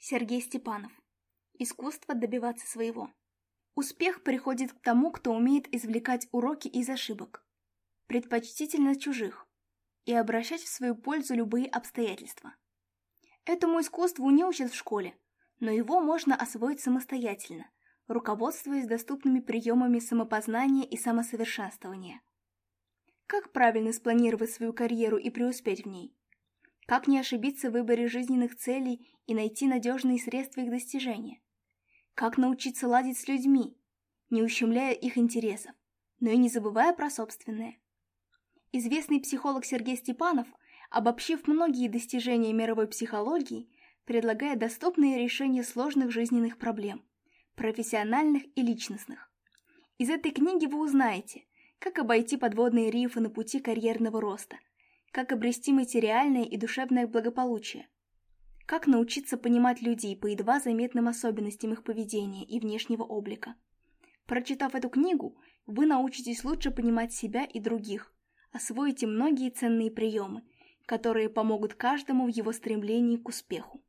Сергей Степанов. Искусство добиваться своего. Успех приходит к тому, кто умеет извлекать уроки из ошибок, предпочтительно чужих, и обращать в свою пользу любые обстоятельства. Этому искусству не учат в школе, но его можно освоить самостоятельно, руководствуясь доступными приемами самопознания и самосовершенствования. Как правильно спланировать свою карьеру и преуспеть в ней? Как не ошибиться в выборе жизненных целей и найти надежные средства их достижения? Как научиться ладить с людьми, не ущемляя их интересов, но и не забывая про собственное? Известный психолог Сергей Степанов, обобщив многие достижения мировой психологии, предлагает доступные решения сложных жизненных проблем, профессиональных и личностных. Из этой книги вы узнаете, как обойти подводные рифы на пути карьерного роста – как обрести материальное и душевное благополучие, как научиться понимать людей по едва заметным особенностям их поведения и внешнего облика. Прочитав эту книгу, вы научитесь лучше понимать себя и других, освоите многие ценные приемы, которые помогут каждому в его стремлении к успеху.